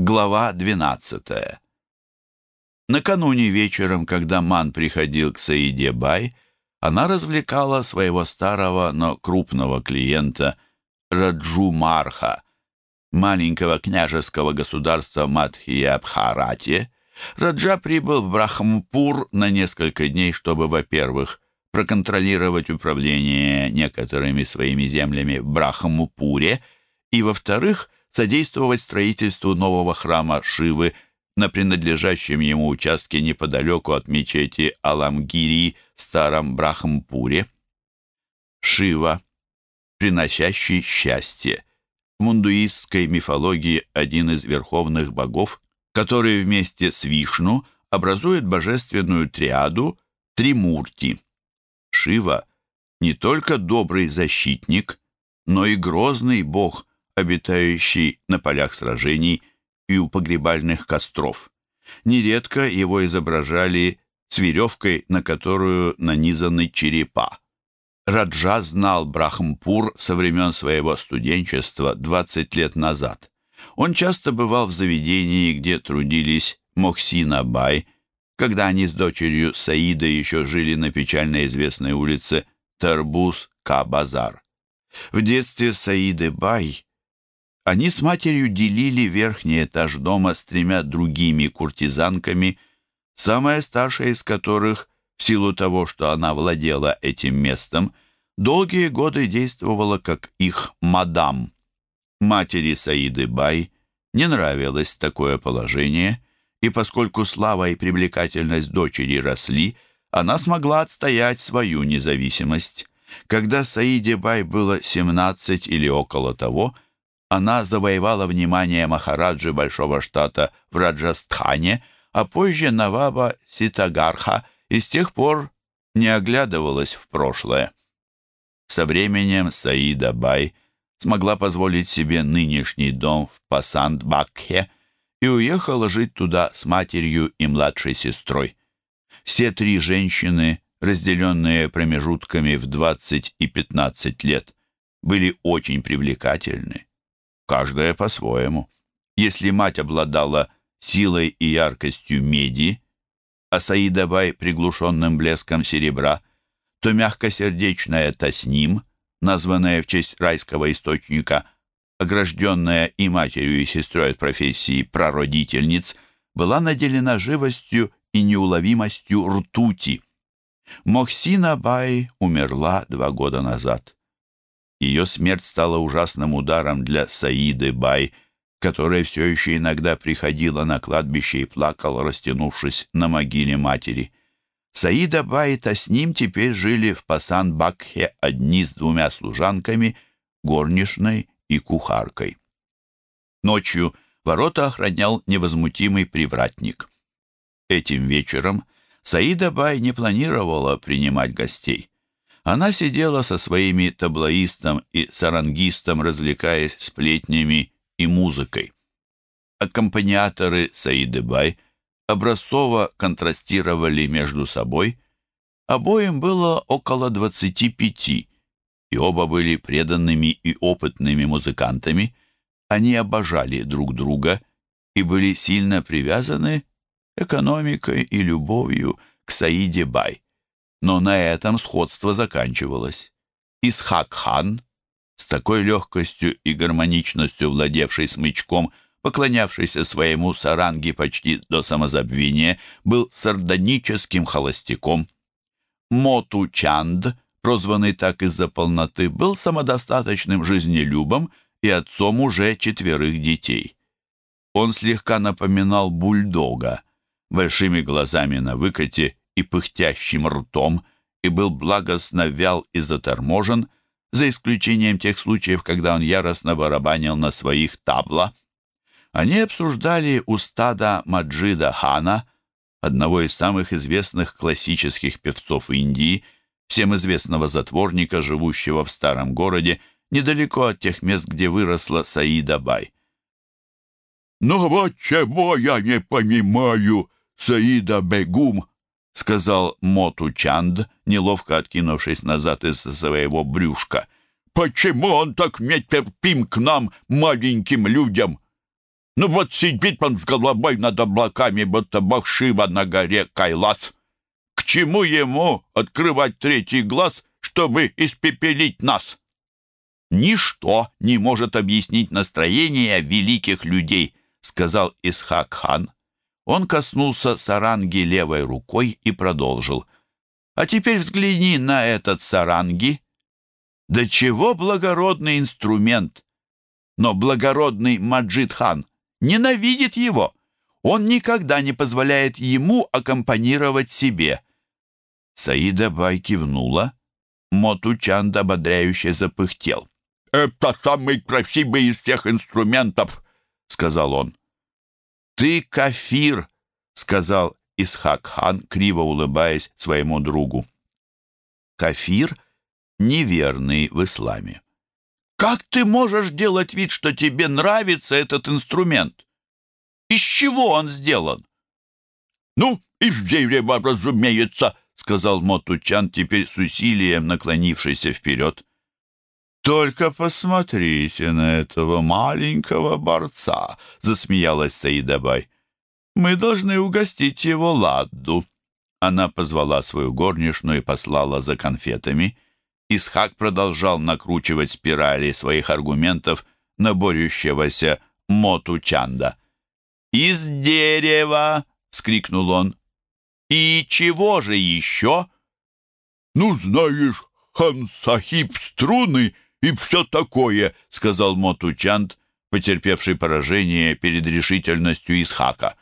Глава 12. Накануне вечером, когда Ман приходил к Саиде Бай, она развлекала своего старого, но крупного клиента Раджу Марха, маленького княжеского государства Мадхия-Бхарати. Раджа прибыл в Брахампур на несколько дней, чтобы, во-первых, проконтролировать управление некоторыми своими землями в Брахампуре, и, во-вторых, содействовать строительству нового храма Шивы на принадлежащем ему участке неподалеку от мечети Аламгири в старом Брахампуре. Шива, приносящий счастье. В мундуистской мифологии один из верховных богов, который вместе с Вишну образует божественную триаду Тримурти. Шива не только добрый защитник, но и грозный бог, обитающий на полях сражений и у погребальных костров. Нередко его изображали с веревкой, на которую нанизаны черепа. Раджа знал Брахмпур со времен своего студенчества 20 лет назад. Он часто бывал в заведении, где трудились Мохсина Бай, когда они с дочерью Саида еще жили на печально известной улице Тарбуз-Ка-Базар. В детстве Саиды Бай они с матерью делили верхний этаж дома с тремя другими куртизанками, самая старшая из которых, в силу того, что она владела этим местом, долгие годы действовала как их мадам. Матери Саиды Бай не нравилось такое положение, и поскольку слава и привлекательность дочери росли, она смогла отстоять свою независимость. Когда Саиде Бай было 17 или около того – она завоевала внимание Махараджи Большого штата в Раджастхане, а позже Наваба Ситагарха и с тех пор не оглядывалась в прошлое. Со временем Саида Бай смогла позволить себе нынешний дом в Пасанд-Бакхе и уехала жить туда с матерью и младшей сестрой. Все три женщины, разделенные промежутками в 20 и 15 лет, были очень привлекательны каждая по-своему. Если мать обладала силой и яркостью меди, а Саидабай приглушенным блеском серебра, то мягкосердечная Тасним, названная в честь райского источника, огражденная и матерью, и сестрой от профессии прародительниц, была наделена живостью и неуловимостью ртути. Мохсина Бай умерла два года назад. Ее смерть стала ужасным ударом для Саиды Бай, которая все еще иногда приходила на кладбище и плакала, растянувшись на могиле матери. Саида Бай и Тасним теперь жили в Пасан-Бакхе одни с двумя служанками, горничной и кухаркой. Ночью ворота охранял невозмутимый привратник. Этим вечером Саида Бай не планировала принимать гостей. Она сидела со своими таблоистом и сарангистом, развлекаясь сплетнями и музыкой. Аккомпаниаторы Саиды Бай образцово контрастировали между собой. Обоим было около двадцати пяти, и оба были преданными и опытными музыкантами. Они обожали друг друга и были сильно привязаны экономикой и любовью к Саиде Бай. Но на этом сходство заканчивалось. Исхак-хан, с такой легкостью и гармоничностью владевший смычком, поклонявшийся своему саранге почти до самозабвения, был сардоническим холостяком. Моту Чанд, прозванный так из-за полноты, был самодостаточным жизнелюбом и отцом уже четверых детей. Он слегка напоминал бульдога, большими глазами на выкате и пыхтящим ртом и был благостно вял и заторможен, за исключением тех случаев, когда он яростно барабанил на своих табла. Они обсуждали устада Маджида Хана, одного из самых известных классических певцов Индии, всем известного затворника, живущего в старом городе, недалеко от тех мест, где выросла Саида Бай. «Ну вот чего я не понимаю, Саида Бегум!» — сказал Моту Чанд, неловко откинувшись назад из своего брюшка. «Почему он так нетерпим к нам, маленьким людям?» Ну вот сидит он с головой над облаками, будто Бахшива на горе Кайлас. К чему ему открывать третий глаз, чтобы испепелить нас? Ничто не может объяснить настроение великих людей, сказал Исхак хан. Он коснулся саранги левой рукой и продолжил. А теперь взгляни на этот саранги. Да чего благородный инструмент! Но благородный Маджид хан ненавидит его. Он никогда не позволяет ему аккомпанировать себе. Саида Бай кивнула. Мотучанд ободряюще запыхтел. «Это самый красивый из всех инструментов», — сказал он. «Ты кафир», — сказал Исхак-хан, криво улыбаясь своему другу. Кафир — неверный в исламе. «Как ты можешь делать вид, что тебе нравится этот инструмент? Из чего он сделан?» «Ну, из дерева, разумеется», — сказал Мотучан, теперь с усилием наклонившийся вперед. «Только посмотрите на этого маленького борца!» — засмеялась Саидабай. «Мы должны угостить его ладду». Она позвала свою горничную и послала за конфетами. Исхак продолжал накручивать спирали своих аргументов на борющегося Моту Чанда. «Из дерева!» — вскрикнул он. «И чего же еще?» «Ну, знаешь, хан Сахиб струны и все такое», — сказал Мотучант, потерпевший поражение перед решительностью Исхака.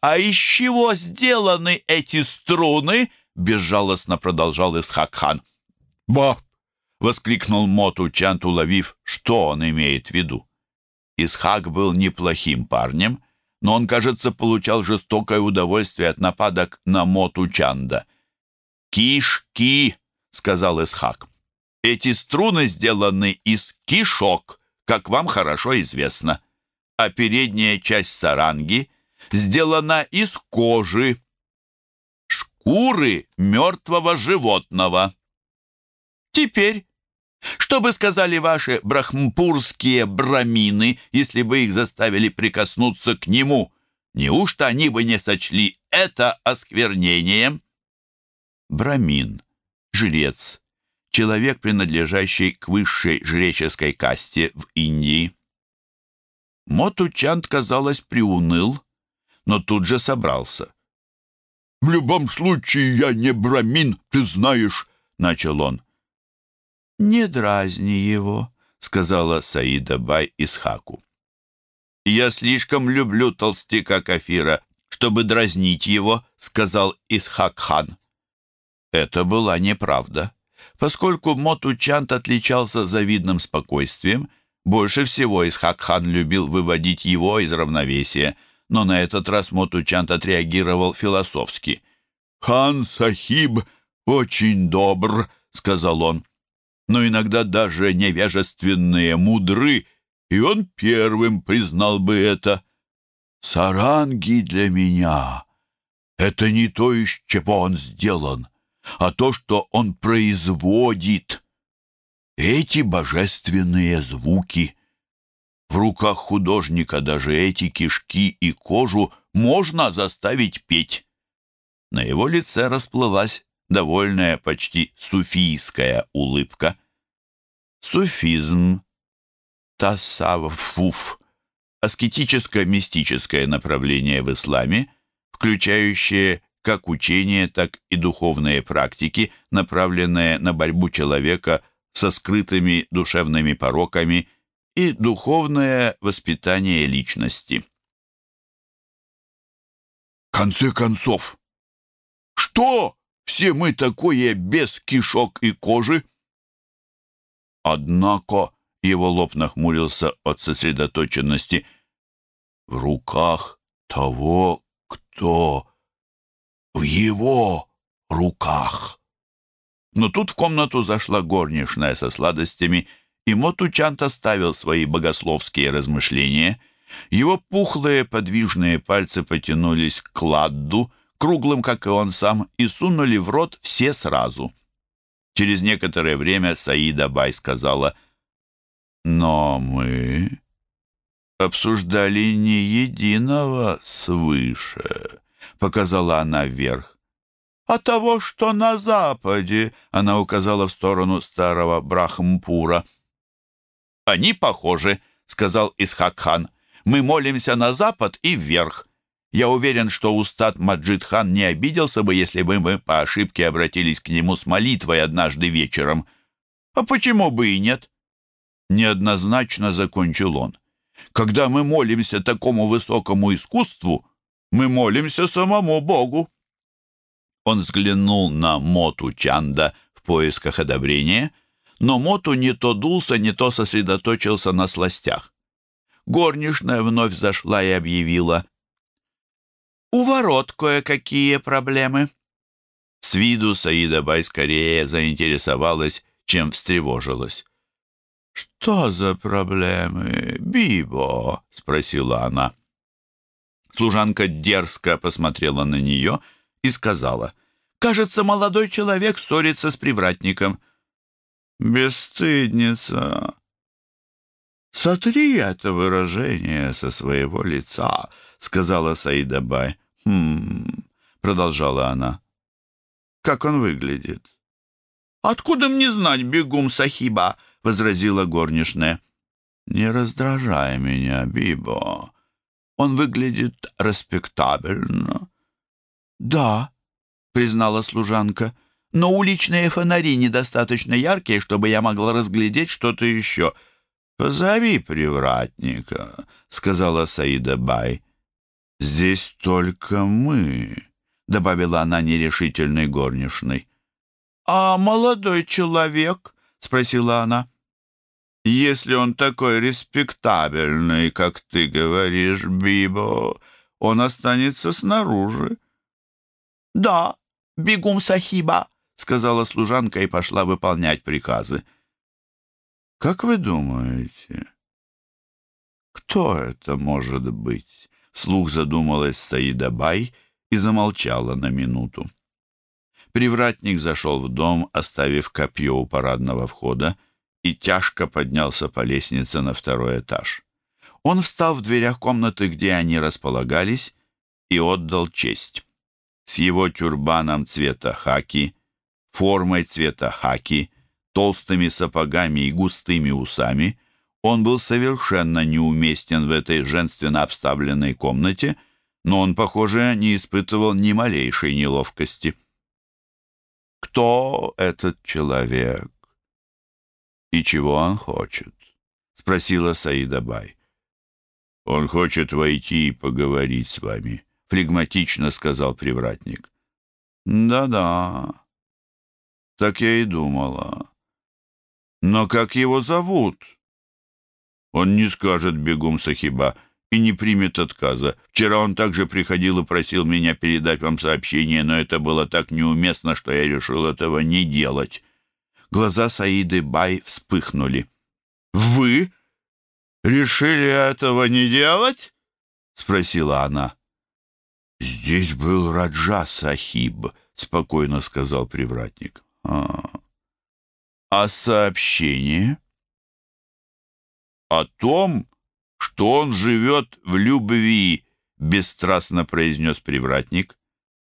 «А из чего сделаны эти струны?» — безжалостно продолжал Исхак-хан. «Ба!» — воскликнул Мотучант, уловив, что он имеет в виду. Исхак был неплохим парнем, но он, кажется, получал жестокое удовольствие от нападок на Мотучанда. «Кишки!» — сказал Исхак. Эти струны сделаны из кишок, как вам хорошо известно, а передняя часть саранги сделана из кожи, шкуры мертвого животного. Теперь, что бы сказали ваши брахмпурские брамины, если бы их заставили прикоснуться к нему? Неужто они бы не сочли это осквернением? Брамин, жрец, человек, принадлежащий к высшей жреческой касте в Индии. Мотучант, казалось, приуныл, но тут же собрался. «В любом случае я не брамин, ты знаешь», — начал он. «Не дразни его», — сказала Саида Бай Исхаку. «Я слишком люблю толстяка Кафира, чтобы дразнить его», — сказал Исхак-хан. Это была неправда. Поскольку Мотучант отличался завидным спокойствием, больше всего Исхак-хан любил выводить его из равновесия, но на этот раз Мотучант отреагировал философски. «Хан Сахиб очень добр», — сказал он, «но иногда даже невежественные мудры, и он первым признал бы это. Саранги для меня — это не то, из чего он сделан» а то, что он производит. Эти божественные звуки. В руках художника даже эти кишки и кожу можно заставить петь. На его лице расплылась довольная, почти суфийская улыбка. Суфизм, тасавфуф, аскетическое-мистическое направление в исламе, включающее как учение, так и духовные практики, направленные на борьбу человека со скрытыми душевными пороками и духовное воспитание личности. В конце концов, что все мы такое без кишок и кожи? Однако его лоб нахмурился от сосредоточенности. В руках того, кто в его руках. Но тут в комнату зашла горничная со сладостями, и Мотучант оставил свои богословские размышления. Его пухлые подвижные пальцы потянулись к ладду, круглым, как и он сам, и сунули в рот все сразу. Через некоторое время Саида Бай сказала, «Но мы обсуждали не единого свыше, показала она вверх. А того, что на западе, она указала в сторону старого Брахмпура. Они похожи, сказал Исхак-хан. Мы молимся на запад и вверх. Я уверен, что устат Маджид-хан не обиделся бы, если бы мы по ошибке обратились к нему с молитвой однажды вечером. А почему бы и нет? Неоднозначно закончил он. Когда мы молимся такому высокому искусству, мы молимся самому Богу. Он взглянул на Моту Чанда в поисках одобрения, но Моту не то дулся, не то сосредоточился на сластях. Горничная вновь зашла и объявила — у ворот кое-какие проблемы». С виду Саида Бай скорее заинтересовалась, чем встревожилась. «Что за проблемы, Бибо?» — спросила она. Служанка дерзко посмотрела на нее и сказала, «Кажется, молодой человек ссорится с привратником». «Бесстыдница!» «Сотри это выражение со своего лица», — сказала Саида Бай. «Хм...» — продолжала она. «Как он выглядит?» «Откуда мне знать, бегум Сахиба?» — возразила горничная. «Не раздражай меня, Бибо. Он выглядит респектабельно». «Да», — признала служанка, — «но уличные фонари недостаточно яркие, чтобы я могла разглядеть что-то еще». «Позови привратника», — сказала Саида Бай. «Здесь только мы», — добавила она нерешительной горничной. «А молодой человек?» — спросила она. «Если он такой респектабельный, как ты говоришь, Бибо, он останется снаружи». «Да, бегум сахиба», — сказала служанка и пошла выполнять приказы. «Как вы думаете, кто это может быть?» Слух задумалась Саида Бай и замолчала на минуту. Привратник зашел в дом, оставив копье у парадного входа, и тяжко поднялся по лестнице на второй этаж. Он встал в дверях комнаты, где они располагались, и отдал честь. С его тюрбаном цвета хаки, формой цвета хаки, толстыми сапогами и густыми усами — он был совершенно неуместен в этой женственно обставленной комнате, но он, похоже, не испытывал ни малейшей неловкости. «Кто этот человек? И чего он хочет?» — спросила Саида Бай. «Он хочет войти и поговорить с вами», — флегматично сказал привратник. «Да-да, так я и думала. Но как его зовут?» Он не скажет бегом Сахиба и не примет отказа. Вчера он также приходил и просил меня передать вам сообщение, но это было так неуместно, что я решил этого не делать. Глаза Саиды Бай вспыхнули. «Вы решили этого не делать?» — спросила она. «Здесь был Раджа Сахиб», — спокойно сказал привратник. «А, а сообщение?» «О том, что он живет в любви», — бесстрастно произнес привратник.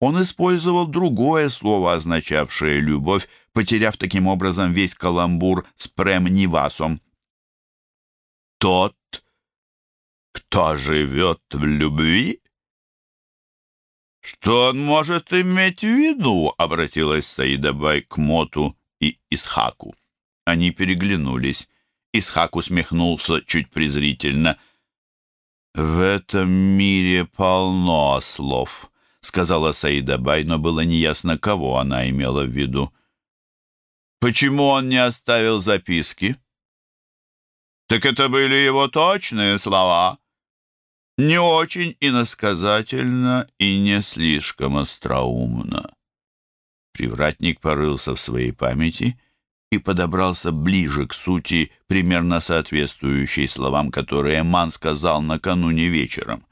Он использовал другое слово, означавшее «любовь», потеряв таким образом весь каламбур с прем-нивасом. «Тот, кто живет в любви?» «Что он может иметь в виду?» — обратилась Саидабай к Моту и Исхаку. Они переглянулись. Исхак усмехнулся чуть презрительно. «В этом мире полно слов», — сказала Саида Бай, но было неясно, кого она имела в виду. «Почему он не оставил записки?» «Так это были его точные слова», не очень иносказательно и не слишком остроумно. Привратник порылся в своей памяти и подобрался ближе к сути, примерно соответствующей словам, которые Ман сказал накануне вечером.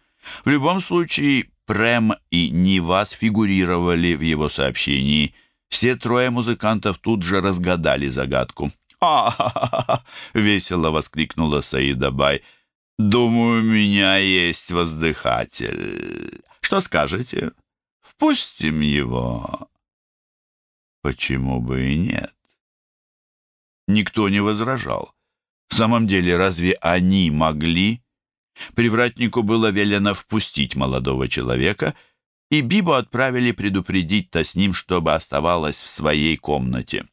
В любом случае, Прем и Нивас фигурировали в его сообщении. Все трое музыкантов тут же разгадали загадку. а, весело воскликнула Саида Бай. Думаю, у меня есть воздыхатель. Что скажете? Впустим его. Почему бы и нет? Никто не возражал. В самом деле, разве они могли? Привратнику было велено впустить молодого человека, и Бибу отправили предупредить-то с ним, чтобы оставалась в своей комнате.